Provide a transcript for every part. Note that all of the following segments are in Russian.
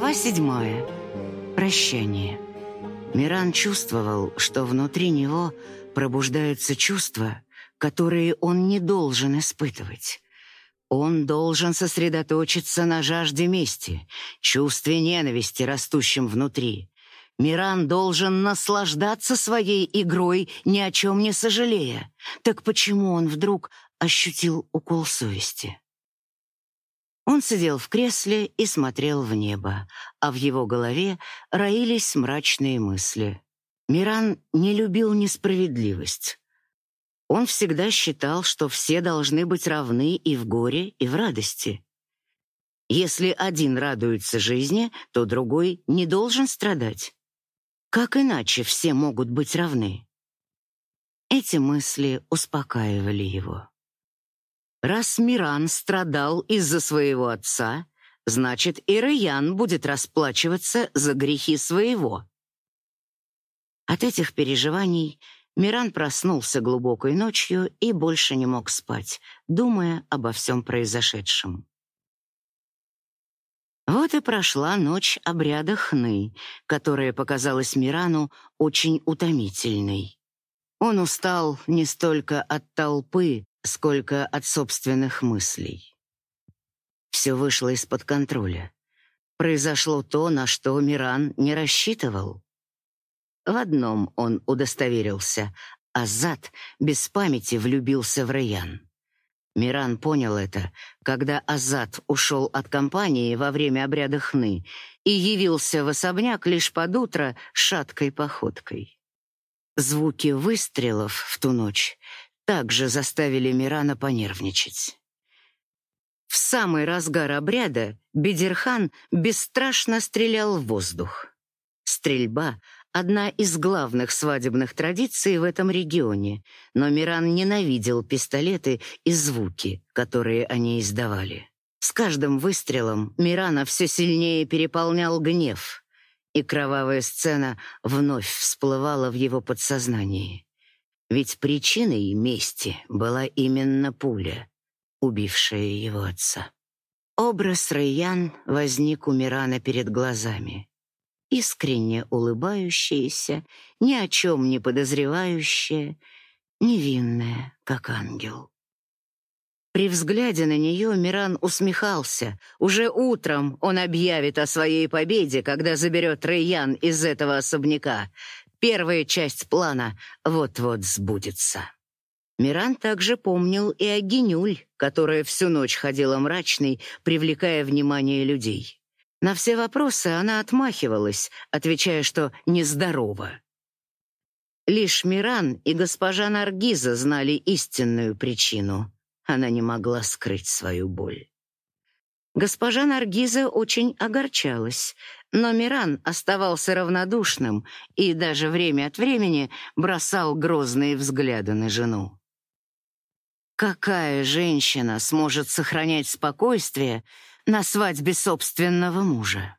Глава седьмая. Прощание. Миран чувствовал, что внутри него пробуждаются чувства, которые он не должен испытывать. Он должен сосредоточиться на жажде мести, чувстве ненависти, растущем внутри. Миран должен наслаждаться своей игрой, ни о чем не сожалея. Так почему он вдруг ощутил укол совести? Он сидел в кресле и смотрел в небо, а в его голове роились мрачные мысли. Миран не любил несправедливость. Он всегда считал, что все должны быть равны и в горе, и в радости. Если один радуется жизни, то другой не должен страдать. Как иначе все могут быть равны? Эти мысли успокаивали его. Раз Миран страдал из-за своего отца, значит, и Раян будет расплачиваться за грехи своего. От этих переживаний Миран проснулся глубокой ночью и больше не мог спать, думая обо всем произошедшем. Вот и прошла ночь обряда хны, которая показалась Мирану очень утомительной. Он устал не столько от толпы, сколько от собственных мыслей. Все вышло из-под контроля. Произошло то, на что Миран не рассчитывал. В одном он удостоверился. Азат без памяти влюбился в Раян. Миран понял это, когда Азат ушел от компании во время обряда хны и явился в особняк лишь под утро шаткой походкой. Звуки выстрелов в ту ночь также заставили Мирана понервничать. В самый разгар обряда Бедерхан бесстрашно стрелял в воздух. Стрельба — одна из главных свадебных традиций в этом регионе, но Миран ненавидел пистолеты и звуки, которые они издавали. С каждым выстрелом Мирана все сильнее переполнял гнев, и кровавая сцена вновь всплывала в его подсознании. Ведь причиной мести была именно пуля, убившая его отца. Образ Райян возник у Мирана перед глазами. Искренне улыбающаяся, ни о чем не подозревающая, невинная, как ангел. При взгляде на нее Миран усмехался. Уже утром он объявит о своей победе, когда заберет Райян из этого особняка. Первая часть плана вот-вот сбудется. Миран также помнил и о Генюль, которая всю ночь ходила мрачной, привлекая внимание людей. На все вопросы она отмахивалась, отвечая, что нездорова. Лишь Миран и госпожа Наргиза знали истинную причину. Она не могла скрыть свою боль. Госпожа Наргиза очень огорчалась, но Миран оставался равнодушным и даже время от времени бросал грозные взгляды на жену. Какая женщина сможет сохранять спокойствие на свадьбе собственного мужа?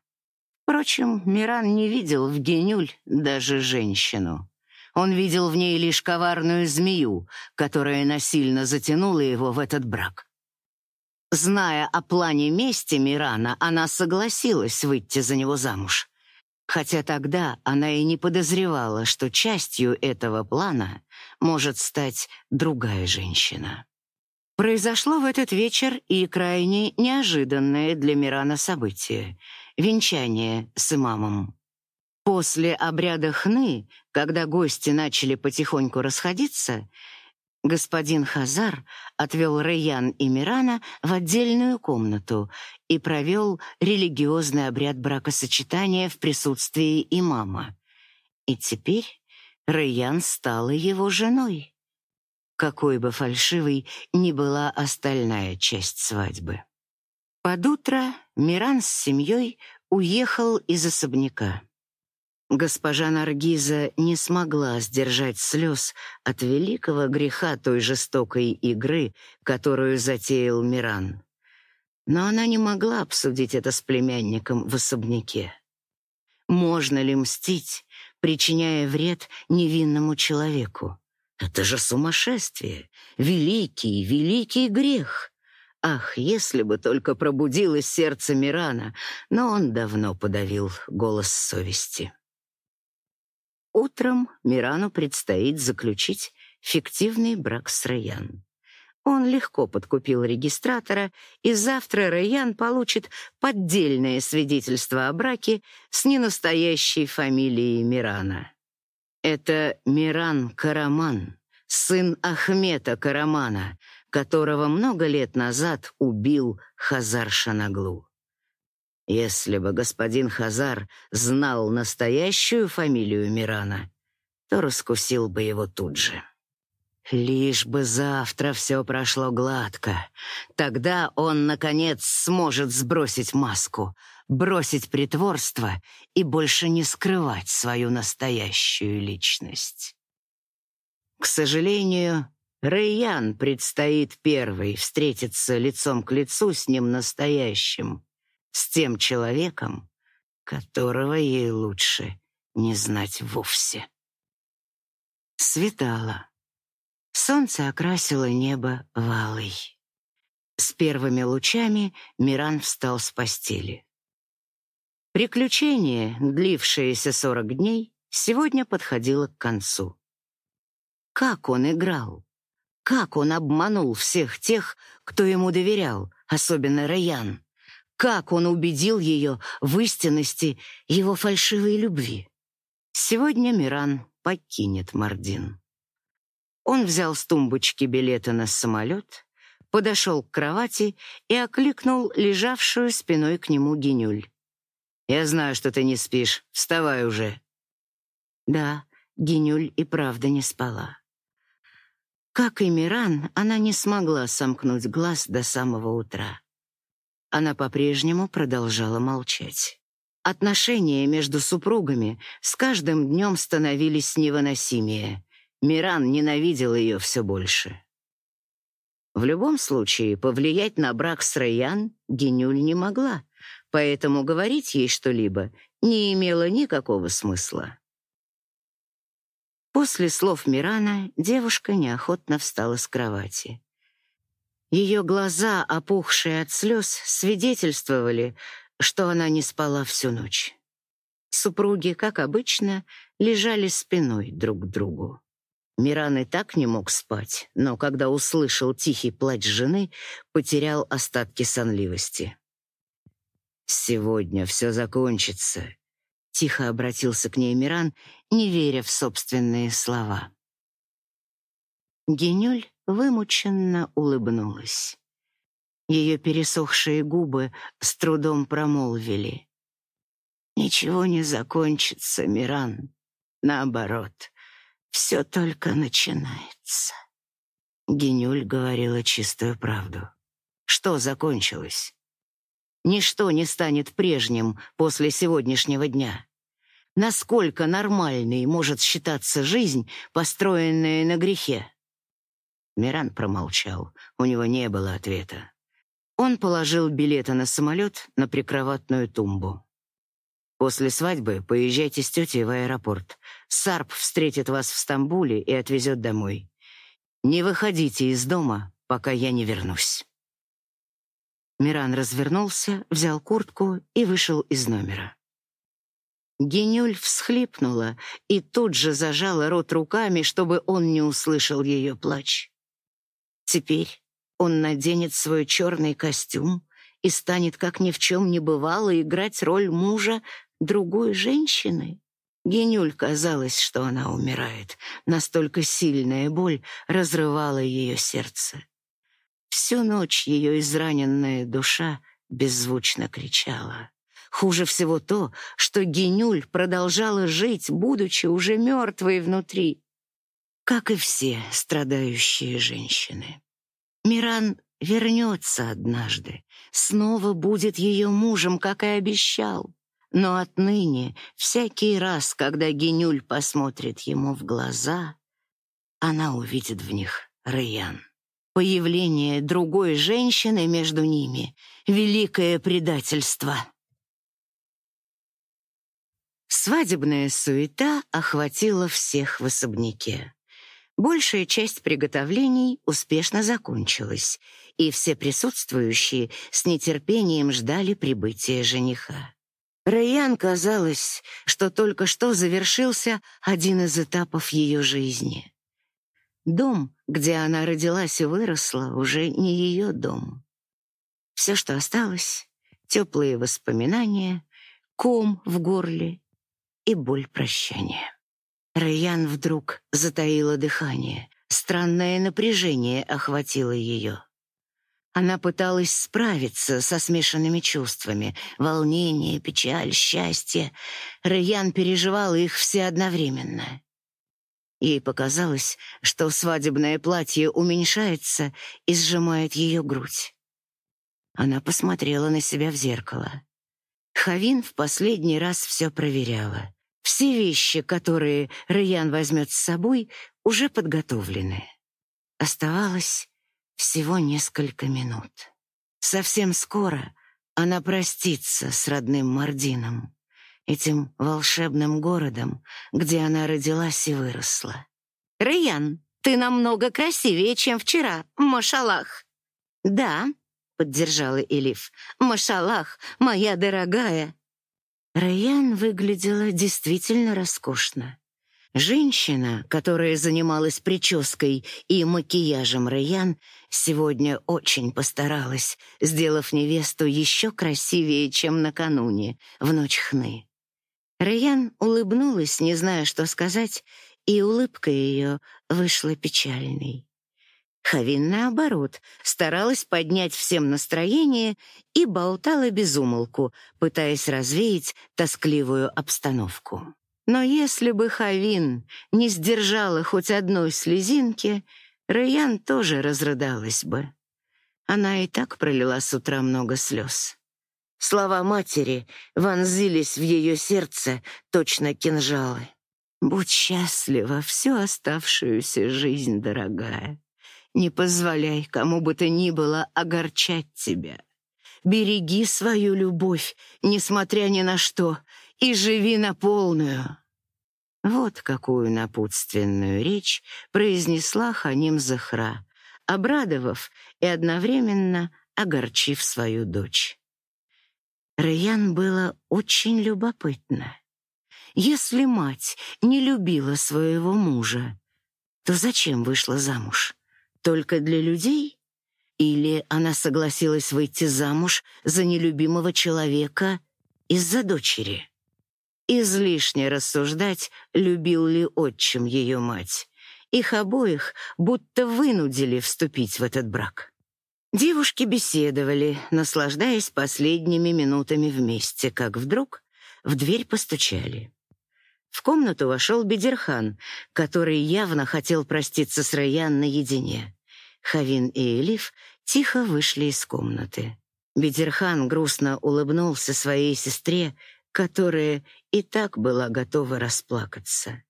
Впрочем, Миран не видел в Генюль даже женщину. Он видел в ней лишь коварную змею, которая насильно затянула его в этот брак. Зная о плане мести Мирана, она согласилась выйти за него замуж. Хотя тогда она и не подозревала, что частью этого плана может стать другая женщина. Произошло в этот вечер и крайне неожиданное для Мирана событие — венчание с имамом. После обряда хны, когда гости начали потихоньку расходиться, Господин Хазар отвел Райян и Мирана в отдельную комнату и провел религиозный обряд бракосочетания в присутствии имама. И теперь Райян стала его женой. Какой бы фальшивой ни была остальная часть свадьбы. Под утро Миран с семьей уехал из особняка. Госпожа Наргиза не смогла сдержать слез от великого греха той жестокой игры, которую затеял Миран. Но она не могла обсудить это с племянником в особняке. Можно ли мстить, причиняя вред невинному человеку? Это же сумасшествие, великий, великий грех. Ах, если бы только пробудилось сердце Мирана, но он давно подавил голос совести. Утром Мирану предстоит заключить фиктивный брак с Раян. Он легко подкупил регистратора, и завтра Раян получит поддельное свидетельство о браке с ненастоящей фамилией Мирана. Это Миран Караман, сын Ахмета Карамана, которого много лет назад убил Хазар Шанаглу. Если бы господин Хазар знал настоящую фамилию Мирана, то раскусил бы его тут же. Лишь бы завтра все прошло гладко. Тогда он, наконец, сможет сбросить маску, бросить притворство и больше не скрывать свою настоящую личность. К сожалению, Рэйян предстоит первой встретиться лицом к лицу с ним настоящим, с тем человеком, которого ей лучше не знать вовсе. Светало. Солнце окрасило небо валой. С первыми лучами Миран встал с постели. Приключение, длившееся сорок дней, сегодня подходило к концу. Как он играл! Как он обманул всех тех, кто ему доверял, особенно Раян! Как он убедил ее в истинности его фальшивой любви! Сегодня Миран покинет Мардин. Он взял с тумбочки билеты на самолет, подошел к кровати и окликнул лежавшую спиной к нему Генюль. «Я знаю, что ты не спишь. Вставай уже». Да, Генюль и правда не спала. Как и Миран, она не смогла сомкнуть глаз до самого утра. Она по-прежнему продолжала молчать. Отношения между супругами с каждым днем становились невыносимее. Миран ненавидел ее все больше. В любом случае, повлиять на брак с Райан Генюль не могла, поэтому говорить ей что-либо не имело никакого смысла. После слов Мирана девушка неохотно встала с кровати. Ее глаза, опухшие от слез, свидетельствовали, что она не спала всю ночь. Супруги, как обычно, лежали спиной друг к другу. Миран и так не мог спать, но когда услышал тихий плач жены, потерял остатки сонливости. «Сегодня все закончится», — тихо обратился к ней Миран, не веря в собственные слова. Генюль вымученно улыбнулась. Ее пересохшие губы с трудом промолвили. «Ничего не закончится, Миран. Наоборот, все только начинается». Генюль говорила чистую правду. «Что закончилось?» Ничто не станет прежним после сегодняшнего дня. Насколько нормальной может считаться жизнь, построенная на грехе? Миран промолчал. У него не было ответа. Он положил билеты на самолет на прикроватную тумбу. После свадьбы поезжайте с тетей в аэропорт. Сарп встретит вас в Стамбуле и отвезет домой. Не выходите из дома, пока я не вернусь. Миран развернулся, взял куртку и вышел из номера. Генюль всхлипнула и тут же зажала рот руками, чтобы он не услышал ее плач. Теперь он наденет свой черный костюм и станет, как ни в чем не бывало, играть роль мужа другой женщины. Генюль казалось, что она умирает. Настолько сильная боль разрывала ее сердце. Всю ночь ее израненная душа беззвучно кричала. Хуже всего то, что Генюль продолжала жить, будучи уже мертвой внутри, как и все страдающие женщины. Миран вернется однажды, снова будет ее мужем, как и обещал. Но отныне, всякий раз, когда Генюль посмотрит ему в глаза, она увидит в них Раян. Появление другой женщины между ними — великое предательство. Свадебная суета охватила всех в особняке. Большая часть приготовлений успешно закончилась, и все присутствующие с нетерпением ждали прибытия жениха. Райан казалось, что только что завершился один из этапов ее жизни. Дом, где она родилась и выросла, уже не ее дом. Все, что осталось — теплые воспоминания, ком в горле и боль прощания. Райан вдруг затаила дыхание. Странное напряжение охватило ее. Она пыталась справиться со смешанными чувствами — волнение, печаль, счастье. Райан переживала их все одновременно. Ей показалось, что свадебное платье уменьшается и сжимает ее грудь. Она посмотрела на себя в зеркало. Хавин в последний раз все проверяла. Все вещи, которые Райан возьмет с собой, уже подготовлены. Оставалось всего несколько минут. Совсем скоро она простится с родным Мардином, этим волшебным городом, где она родилась и выросла. «Райан, ты намного красивее, чем вчера, машаллах!» «Да», — поддержала Элиф, «машаллах, моя дорогая!» Райан выглядела действительно роскошно. Женщина, которая занималась прической и макияжем Райан, сегодня очень постаралась, сделав невесту еще красивее, чем накануне, в ночь хны. Райан улыбнулась, не зная, что сказать, и улыбка ее вышла печальной. Хавин, наоборот, старалась поднять всем настроение и болтала без умолку, пытаясь развеять тоскливую обстановку. Но если бы Хавин не сдержала хоть одной слезинки, Райан тоже разрыдалась бы. Она и так пролила с утра много слез. Слова матери вонзились в ее сердце точно кинжалы. «Будь счастлива всю оставшуюся жизнь, дорогая. Не позволяй кому бы то ни было огорчать тебя. Береги свою любовь, несмотря ни на что, и живи на полную». Вот какую напутственную речь произнесла Ханим Захра, обрадовав и одновременно огорчив свою дочь. Раян было очень любопытно. Если мать не любила своего мужа, то зачем вышла замуж? Только для людей? Или она согласилась выйти замуж за нелюбимого человека из-за дочери? Излишне рассуждать, любил ли отчим ее мать. Их обоих будто вынудили вступить в этот брак. Девушки беседовали, наслаждаясь последними минутами вместе, как вдруг в дверь постучали. В комнату вошел Бедерхан, который явно хотел проститься с Раян наедине. Хавин и Элиф тихо вышли из комнаты. Бедерхан грустно улыбнулся своей сестре, которая и так была готова расплакаться.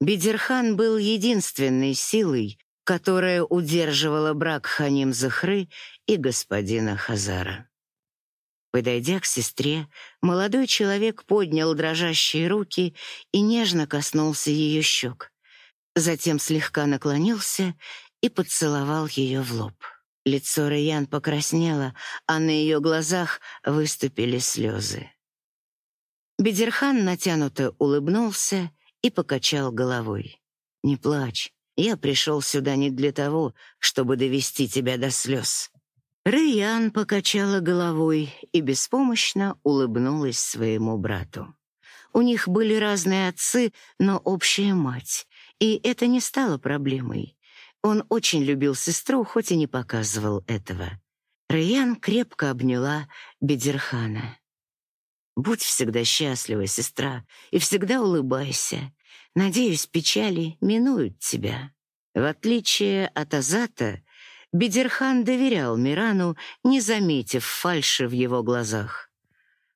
Бедерхан был единственной силой, которая удерживала брак Ханим Захры и господина Хазара. Подойдя к сестре, молодой человек поднял дрожащие руки и нежно коснулся ее щек. Затем слегка наклонился и поцеловал ее в лоб. Лицо Раян покраснело, а на ее глазах выступили слезы. Бедерхан натянуто улыбнулся и покачал головой. «Не плачь, я пришел сюда не для того, чтобы довести тебя до слез». Рэйян покачала головой и беспомощно улыбнулась своему брату. У них были разные отцы, но общая мать, и это не стало проблемой. Он очень любил сестру, хоть и не показывал этого. Рэйян крепко обняла Бедерхана. Будь всегда счастлива, сестра, и всегда улыбайся. Надеюсь, печали минуют тебя. В отличие от Азата, Бедерхан доверял Мирану, не заметив фальши в его глазах.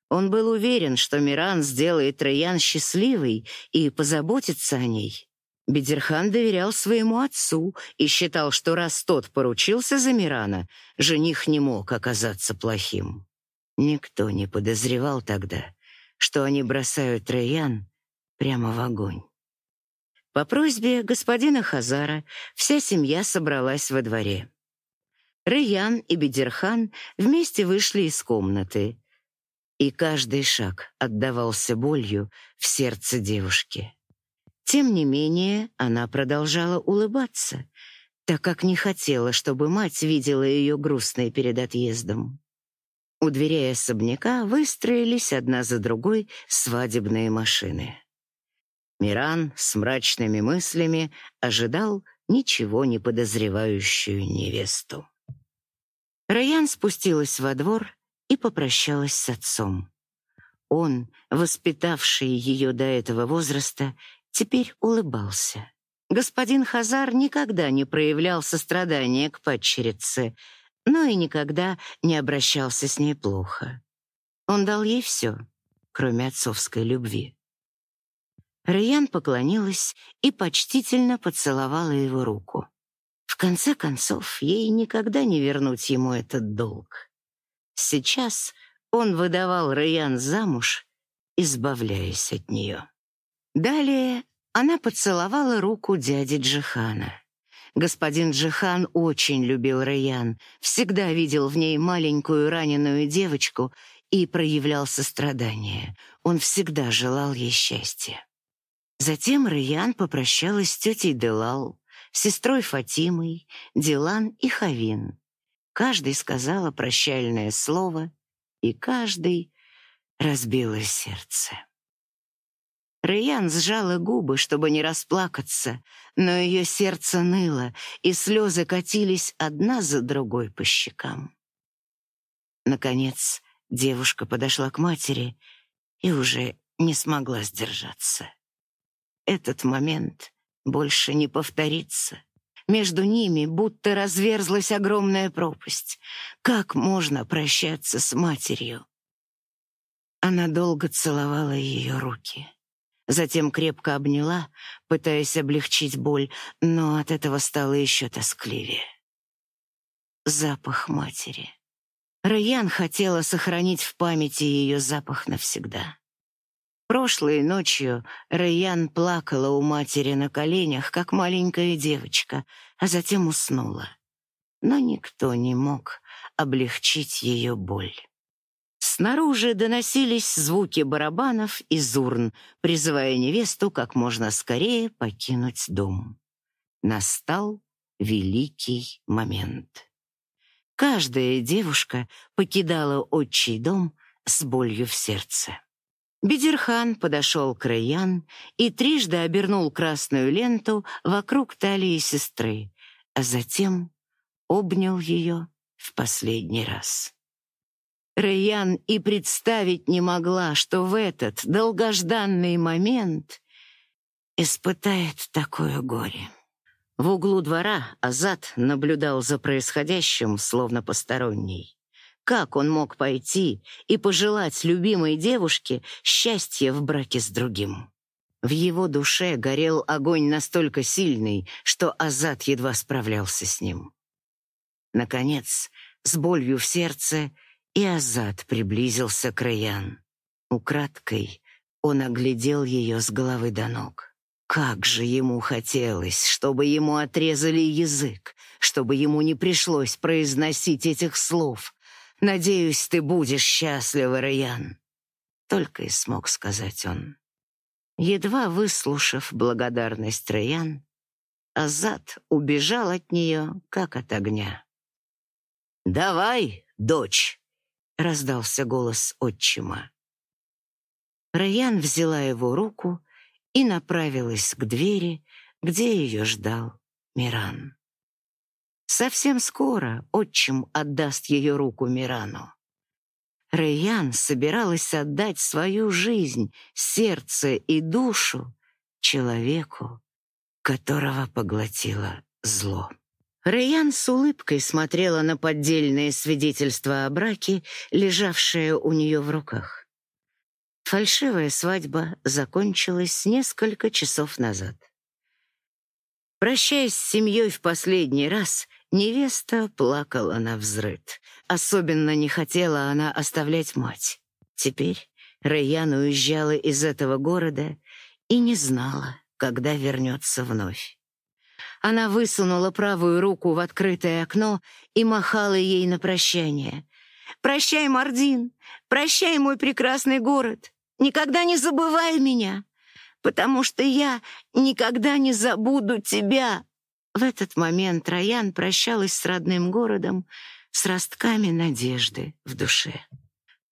Он был уверен, что Миран сделает Раян счастливой и позаботится о ней. Бедерхан доверял своему отцу и считал, что раз тот поручился за Мирана, жених не мог оказаться плохим. Никто не подозревал тогда, что они бросают Райан прямо в огонь. По просьбе господина Хазара вся семья собралась во дворе. Раян и Бедерхан вместе вышли из комнаты, и каждый шаг отдавался болью в сердце девушки. Тем не менее, она продолжала улыбаться, так как не хотела, чтобы мать видела ее грустной перед отъездом. У дверей особняка выстроились одна за другой свадебные машины. Миран с мрачными мыслями ожидал ничего не подозревающую невесту. Раян спустилась во двор и попрощалась с отцом. Он, воспитавший ее до этого возраста, теперь улыбался. Господин Хазар никогда не проявлял сострадания к падчерице, но и никогда не обращался с ней плохо. Он дал ей все, кроме отцовской любви. Раян поклонилась и почтительно поцеловала его руку. В конце концов, ей никогда не вернуть ему этот долг. Сейчас он выдавал Раян замуж, избавляясь от нее. Далее она поцеловала руку дяди Джихана. Господин Джихан очень любил Раян, всегда видел в ней маленькую раненую девочку и проявлял сострадание. Он всегда желал ей счастья. Затем Раян попрощалась с тетей Делал, сестрой Фатимой, Дилан и Хавин. Каждый сказала прощальное слово, и каждый разбило сердце. Раян сжала губы, чтобы не расплакаться, но ее сердце ныло, и слезы катились одна за другой по щекам. Наконец, девушка подошла к матери и уже не смогла сдержаться. Этот момент больше не повторится. Между ними будто разверзлась огромная пропасть. Как можно прощаться с матерью? Она долго целовала ее руки. Затем крепко обняла, пытаясь облегчить боль, но от этого стало еще тоскливее. Запах матери. Раян хотела сохранить в памяти ее запах навсегда. Прошлой ночью Райан плакала у матери на коленях, как маленькая девочка, а затем уснула. Но никто не мог облегчить ее боль. Снаружи доносились звуки барабанов и зурн, призывая невесту как можно скорее покинуть дом. Настал великий момент. Каждая девушка покидала отчий дом с болью в сердце. Бедерхан подошел к Райян и трижды обернул красную ленту вокруг талии сестры, а затем обнял ее в последний раз. Райян и представить не могла, что в этот долгожданный момент испытает такое горе. В углу двора Азат наблюдал за происходящим, словно посторонний. Как он мог пойти и пожелать любимой девушке счастья в браке с другим? В его душе горел огонь настолько сильный, что Азат едва справлялся с ним. Наконец, с болью в сердце, и Азат приблизился к Раян. Украдкой он оглядел ее с головы до ног. Как же ему хотелось, чтобы ему отрезали язык, чтобы ему не пришлось произносить этих слов, Надеюсь, ты будешь счастлива, Раян. Только и смог сказать он. Едва выслушав благодарность Раян, Азат убежал от нее, как от огня. «Давай, дочь!» — раздался голос отчима. Раян взяла его руку и направилась к двери, где ее ждал Миран. Совсем скоро отчим отдаст ее руку Мирану. Рэйян собиралась отдать свою жизнь, сердце и душу человеку, которого поглотило зло. Рэйян с улыбкой смотрела на поддельные свидетельства о браке, лежавшие у нее в руках. Фальшивая свадьба закончилась несколько часов назад. Прощаясь с семьей в последний раз, Невеста плакала на взрыд. Особенно не хотела она оставлять мать. Теперь Райан уезжала из этого города и не знала, когда вернется вновь. Она высунула правую руку в открытое окно и махала ей на прощание. «Прощай, Мардин! Прощай, мой прекрасный город! Никогда не забывай меня, потому что я никогда не забуду тебя!» В этот момент Раян прощалась с родным городом, с ростками надежды в душе.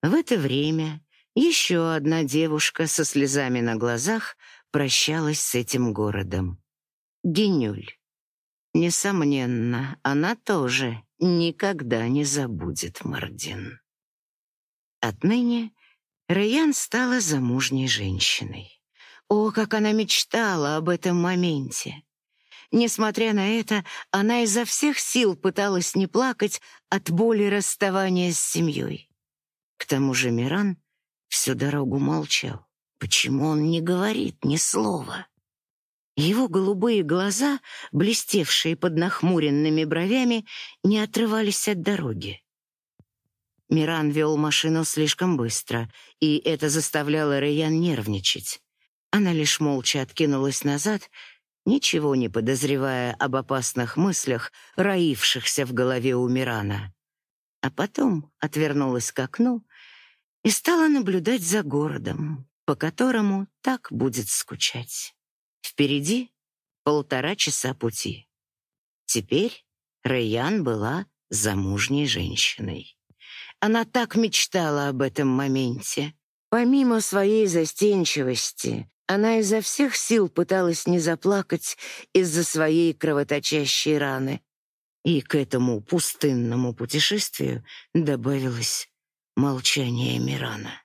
В это время еще одна девушка со слезами на глазах прощалась с этим городом. Генюль. Несомненно, она тоже никогда не забудет Мардин. Отныне Раян стала замужней женщиной. О, как она мечтала об этом моменте! Несмотря на это, она изо всех сил пыталась не плакать от боли расставания с семьей. К тому же Миран всю дорогу молчал. Почему он не говорит ни слова? Его голубые глаза, блестевшие под нахмуренными бровями, не отрывались от дороги. Миран вел машину слишком быстро, и это заставляло Рэян нервничать. Она лишь молча откинулась назад ничего не подозревая об опасных мыслях, роившихся в голове у Мирана. А потом отвернулась к окну и стала наблюдать за городом, по которому так будет скучать. Впереди полтора часа пути. Теперь Рэйян была замужней женщиной. Она так мечтала об этом моменте. Помимо своей застенчивости, она изо всех сил пыталась не заплакать из-за своей кровоточащей раны. И к этому пустынному путешествию добавилось молчание Мирана.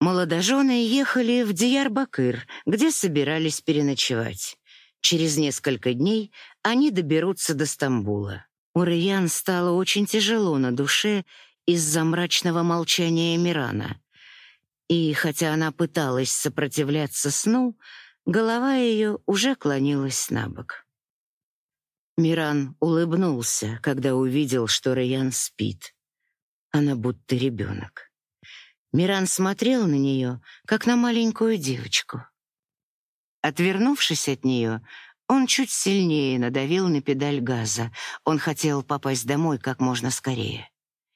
Молодожены ехали в Диярбакыр, где собирались переночевать. Через несколько дней они доберутся до Стамбула. У Раян стало очень тяжело на душе из-за мрачного молчания Мирана. И хотя она пыталась сопротивляться сну, голова ее уже клонилась на бок. Миран улыбнулся, когда увидел, что Раян спит. Она будто ребенок. Миран смотрел на нее, как на маленькую девочку. Отвернувшись от нее, он чуть сильнее надавил на педаль газа. Он хотел попасть домой как можно скорее.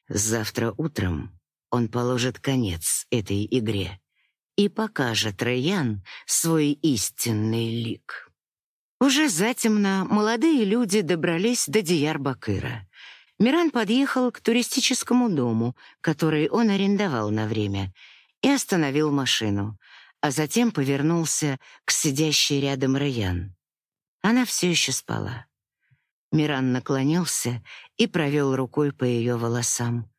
Завтра утром он положит конец этой игре и покажет Раян свой истинный лик. Уже затемно молодые люди добрались до Диярбакыра. Миран подъехал к туристическому дому, который он арендовал на время, и остановил машину, а затем повернулся к сидящей рядом Раян. Она все еще спала. Миран наклонился и провел рукой по ее волосам.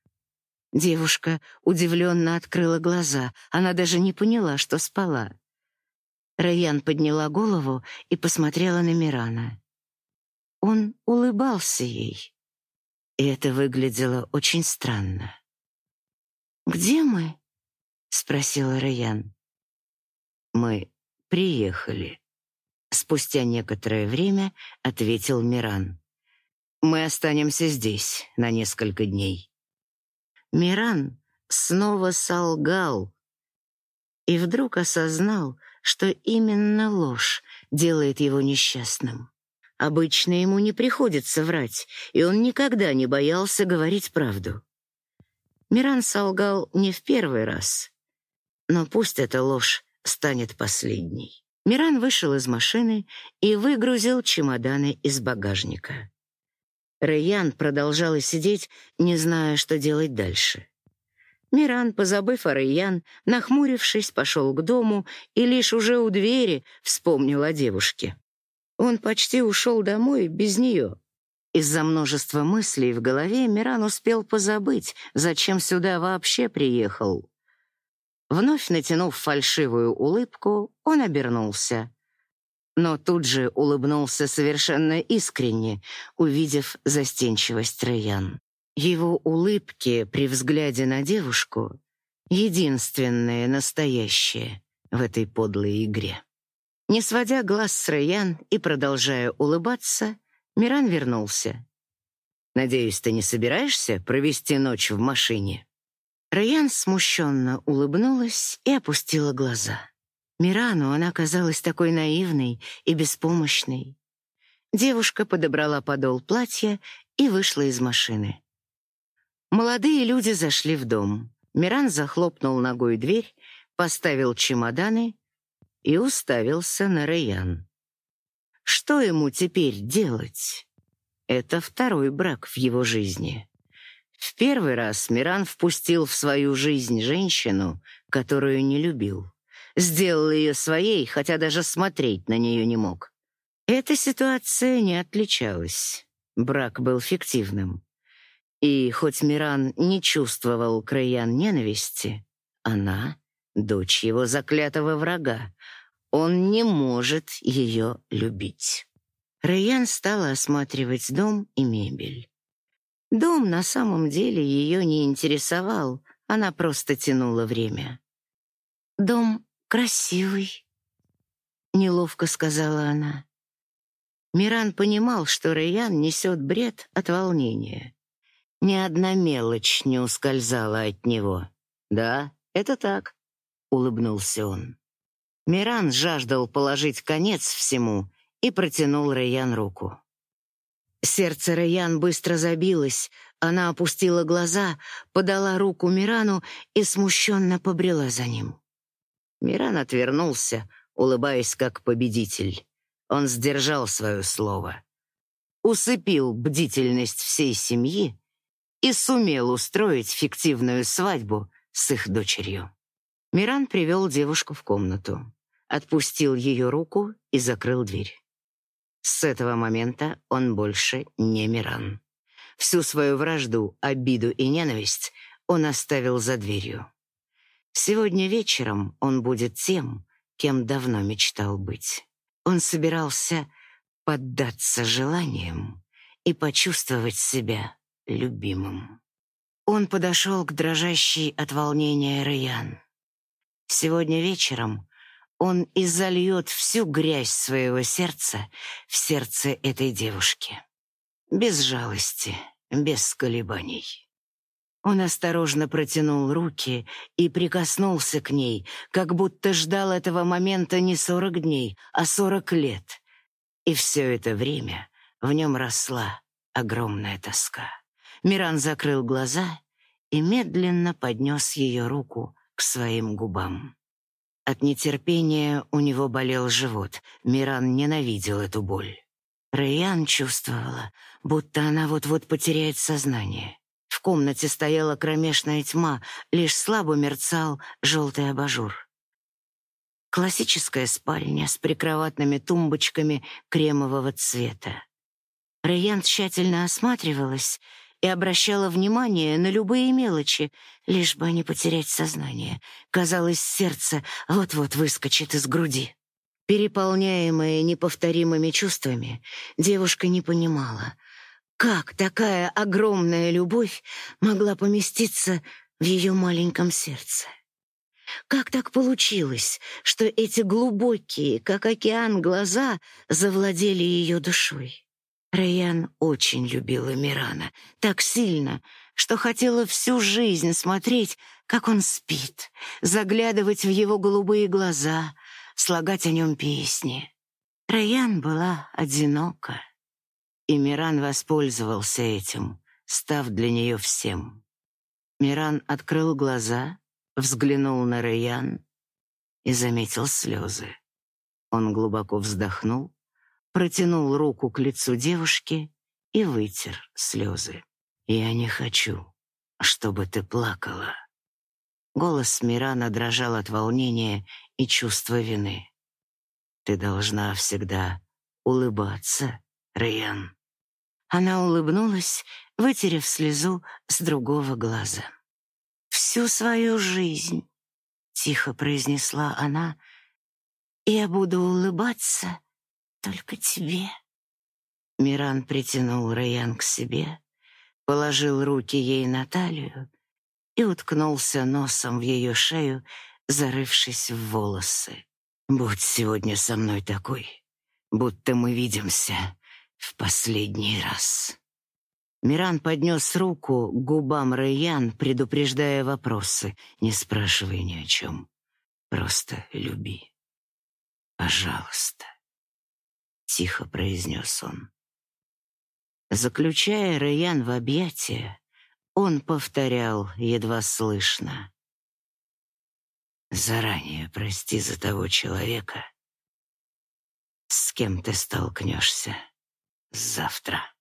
Девушка удивленно открыла глаза. Она даже не поняла, что спала. Райан подняла голову и посмотрела на Мирана. Он улыбался ей, и это выглядело очень странно. «Где мы?» — спросила Райан. «Мы приехали», — спустя некоторое время ответил Миран. «Мы останемся здесь на несколько дней». Миран снова солгал и вдруг осознал, что именно ложь делает его несчастным. Обычно ему не приходится врать, и он никогда не боялся говорить правду. Миран солгал не в первый раз, но пусть эта ложь станет последней. Миран вышел из машины и выгрузил чемоданы из багажника. Рэйян продолжала сидеть, не зная, что делать дальше. Миран, позабыв о Рэйян, нахмурившись, пошел к дому и лишь уже у двери вспомнил о девушке. Он почти ушел домой без нее. Из-за множества мыслей в голове Миран успел позабыть, зачем сюда вообще приехал. Вновь натянув фальшивую улыбку, он обернулся но тут же улыбнулся совершенно искренне, увидев застенчивость Рэян. Его улыбки при взгляде на девушку — единственное настоящее в этой подлой игре. Не сводя глаз с Рэян и продолжая улыбаться, Миран вернулся. «Надеюсь, ты не собираешься провести ночь в машине?» Рэян смущенно улыбнулась и опустила глаза. Мирану она казалась такой наивной и беспомощной. Девушка подобрала подол платья и вышла из машины. Молодые люди зашли в дом. Миран захлопнул ногой дверь, поставил чемоданы и уставился на Раян. Что ему теперь делать? Это второй брак в его жизни. В первый раз Миран впустил в свою жизнь женщину, которую не любил. Сделал ее своей, хотя даже смотреть на нее не мог. Эта ситуация не отличалась. Брак был фиктивным. И хоть Миран не чувствовал к Райан ненависти, она — дочь его заклятого врага, он не может ее любить. Рэйян стала осматривать дом и мебель. Дом на самом деле ее не интересовал, она просто тянула время. «Дом красивый», — неловко сказала она. Миран понимал, что Рэйян несет бред от волнения. Ни одна мелочь не ускользала от него. «Да, это так», — улыбнулся он. Миран жаждал положить конец всему и протянул Райан руку. Сердце Райан быстро забилось, она опустила глаза, подала руку Мирану и смущенно побрела за ним. Миран отвернулся, улыбаясь как победитель. Он сдержал свое слово. Усыпил бдительность всей семьи и сумел устроить фиктивную свадьбу с их дочерью. Миран привел девушку в комнату отпустил ее руку и закрыл дверь. С этого момента он больше не Миран. Всю свою вражду, обиду и ненависть он оставил за дверью. Сегодня вечером он будет тем, кем давно мечтал быть. Он собирался поддаться желаниям и почувствовать себя любимым. Он подошел к дрожащей от волнения Раян. Сегодня вечером он и всю грязь своего сердца в сердце этой девушки. Без жалости, без колебаний. Он осторожно протянул руки и прикоснулся к ней, как будто ждал этого момента не сорок дней, а сорок лет. И все это время в нем росла огромная тоска. Миран закрыл глаза и медленно поднес ее руку к своим губам. От нетерпения у него болел живот. Миран ненавидел эту боль. Рэйян чувствовала, будто она вот-вот потеряет сознание. Комнате стояла кромешная тьма, лишь слабо мерцал желтый абажур. Классическая спальня с прикроватными тумбочками кремового цвета. Рэйян тщательно осматривалась и обращала внимание на любые мелочи, лишь бы не потерять сознание. Казалось, сердце вот-вот выскочит из груди. Переполняемая неповторимыми чувствами, девушка не понимала, как такая огромная любовь могла поместиться в ее маленьком сердце. Как так получилось, что эти глубокие, как океан, глаза завладели ее душой? Рэйян очень любила Мирана, так сильно, что хотела всю жизнь смотреть, как он спит, заглядывать в его голубые глаза, слагать о нем песни. Рэйян была одинока, и Миран воспользовался этим, став для нее всем. Миран открыл глаза, взглянул на Рэйян и заметил слезы. Он глубоко вздохнул протянул руку к лицу девушки и вытер слезы. «Я не хочу, чтобы ты плакала». Голос Мирана дрожал от волнения и чувства вины. «Ты должна всегда улыбаться, Рэйан». Она улыбнулась, вытерев слезу с другого глаза. «Всю свою жизнь», — тихо произнесла она, — «я буду улыбаться только тебе». Миран притянул Раян к себе, положил руки ей на талию и уткнулся носом в ее шею, зарывшись в волосы. «Будь сегодня со мной такой, будто мы видимся в последний раз». Миран поднес руку к губам Раян, предупреждая вопросы. «Не спрашивай ни о чем. Просто люби. Пожалуйста». тихо произнес он. Заключая Раян в объятия, он повторял едва слышно. «Заранее прости за того человека, с кем ты столкнешься завтра».